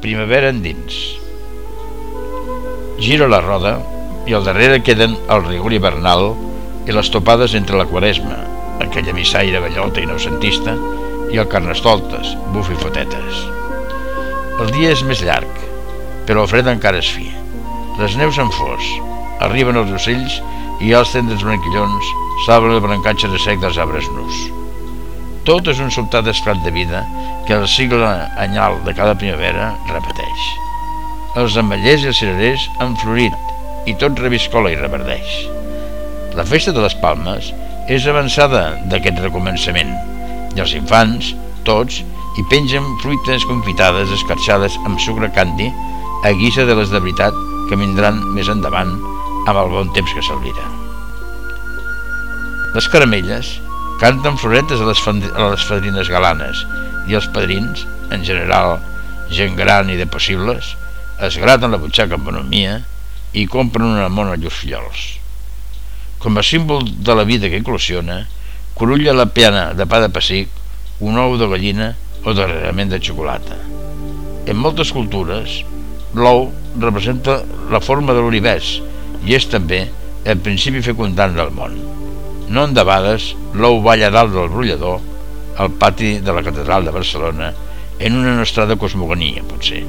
primavera endins. Gira la roda i al darrere queden el rigor hivernal i les topades entre la quaresma, aquella missaire bellota innocentista, i el carnestoltes, buf i fotetes. El dia és més llarg, però el fred encara és fi. Les neus en fos, arriben els ocells i els tendres branquillons s'obren el brancatge de sec dels arbres nus. Tot és un sobtat esclat de vida que el cicle anyal de cada primavera repeteix. Els ametllers i els cirerers han florit i tot reviscola i reverdeix. La festa de les Palmes és avançada d'aquest recomençament i els infants, tots, hi pengen fruites confitades escarxades amb sucre candi a guisa de les de veritat que vindran més endavant amb el bon temps que s'alvira. Les caramelles canten floretes a les, a les fadrines galanes i els padrins, en general gent gran i de possibles, es graten la butxaca amb bonomia i compren una mona llurs fillols. Com a símbol de la vida que eclosiona, corulla la piana de pa de pessic, un ou de gallina o darrerament de xocolata. En moltes cultures, l'ou representa la forma de l'univers i és també el principi fecundant del món. No endebades, l'ou balla dalt del brollador, al pati de la catedral de Barcelona, en una nostrada cosmogonia, potser.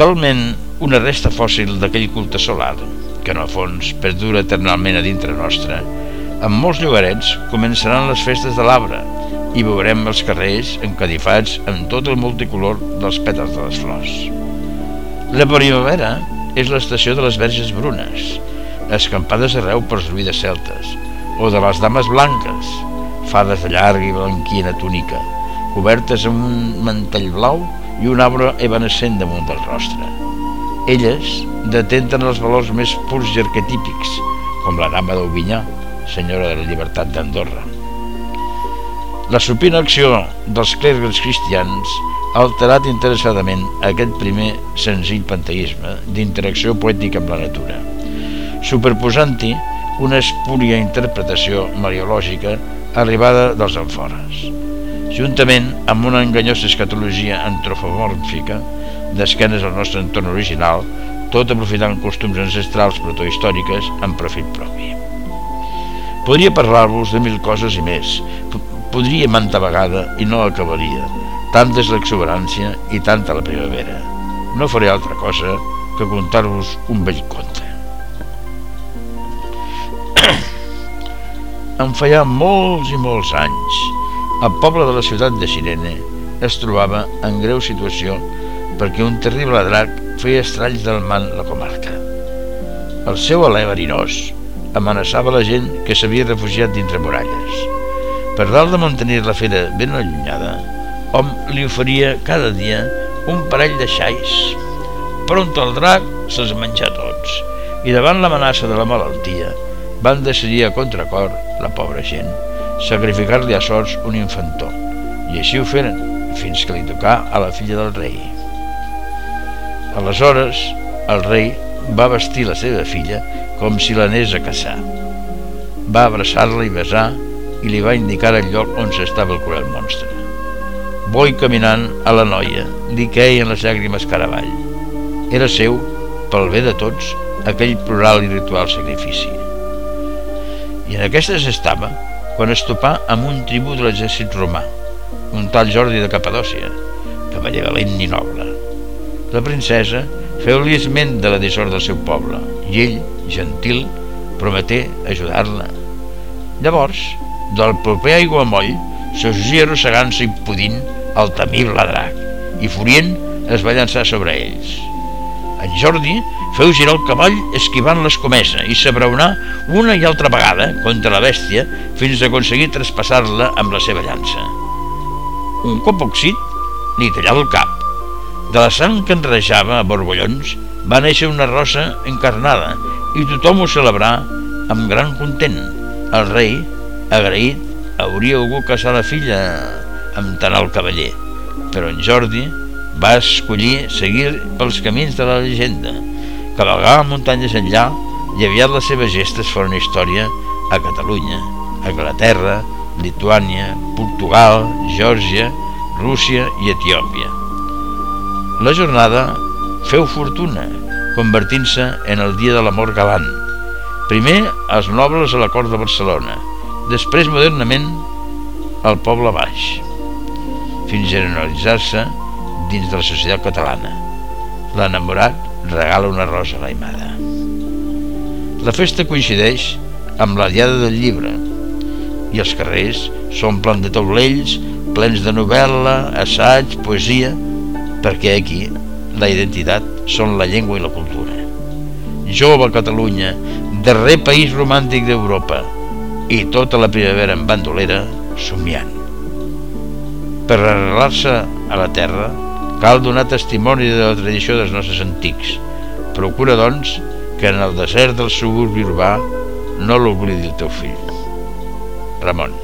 Talment una resta fòssil d'aquell culte solar, que en el fons perdura eternalment a dintre nostra, en molts llogarets començaran les festes de l'arbre i veurem els carrers encadifats amb tot el multicolor dels pètals de les flors. La primavera és l'estació de les verges brunes, escampades arreu per ruïdes celtes, o de les dames blanques, fades de llarga i blanquina túnica, cobertes amb un mantell blau i un arbre evanescent damunt del rostre. Elles detenten els valors més purs i arquetípics, com la dama d'Aubinyà, senyora de la llibertat d'Andorra. La supina acció dels clergues cristians ha alterat interessadament aquest primer senzill panteisme d'interacció poètica amb la natura, superposant-hi una espúria interpretació mariològica arribada dels enfores, juntament amb una enganyosa escatologia antropomòrfica d'esquenes al nostre entorn original, tot aprofitant costums ancestrals protohistòriques en profit propi. Podria parlar-vos de mil coses i més, podria manta vegada i no acabaria, Tanta és l'exuberància i tanta la primavera. No faré altra cosa que contar-vos un vell conte. En feia molts i molts anys, el poble de la ciutat de Sirene es trobava en greu situació perquè un terrible drac feia estralls del man la comarca. El seu alè verinós amenaçava la gent que s'havia refugiat dintre muralles. Per dalt de mantenir la fera ben allunyada, hom li oferia cada dia un parell de xais. Pront el drac se'ls menjà tots i davant l'amenaça de la malaltia van decidir a contracor, la pobra gent, sacrificar-li a sorts un infantó i així ho feren fins que li tocà a la filla del rei. Aleshores, el rei va vestir la seva filla com si l'anés a caçar. Va abraçar-la i besar i li va indicar el lloc on s'estava el cruel monstre. Boi caminant a la noia, li queien les llàgrimes caravall. Era seu, pel bé de tots, aquell plural i ritual sacrifici. I en aquestes estava quan es topà amb un tribú de l'exèrcit romà, un tal Jordi de Capadòcia, cavaller valent i noble. La princesa feu-li esment de la dissort del seu poble i ell, gentil, prometé ajudar-la. Llavors, del proper aiguamoll, sorgia arrossegant-se impudint el temible drac, i furient es va llançar sobre ells. En Jordi feu girar el cavall esquivant l'escomesa i s'abraonar una i altra vegada contra la bèstia fins a aconseguir traspassar-la amb la seva llança. Un cop oxit li tallava el cap. De la sang que enrejava a borbollons va néixer una rosa encarnada i tothom ho celebrà amb gran content. El rei, agraït, hauria volgut casar la filla amb tant el cavaller, però en Jordi va escollir seguir pels camins de la llegenda, cavalgar muntanyes enllà i aviat les seves gestes foren història a Catalunya, a Anglaterra, Lituània, Portugal, Geòrgia, Rússia i Etiòpia. La jornada feu fortuna, convertint-se en el dia de l'amor galant. Primer els nobles a la cort de Barcelona, després modernament al poble baix, fins a generalitzar-se dins de la societat catalana. L'enamorat regala una rosa a l'aimada. La festa coincideix amb la diada del llibre i els carrers s'omplen de taulells plens de novel·la, assaig, poesia, perquè aquí la identitat són la llengua i la cultura. Jove Catalunya, darrer país romàntic d'Europa, i tota la primavera en bandolera, somiant. Per arrelar-se a la terra, cal donar testimoni de la tradició dels nostres antics. Procura, doncs, que en el desert del suburbi urbà no l'oblidi el teu fill. Ramon.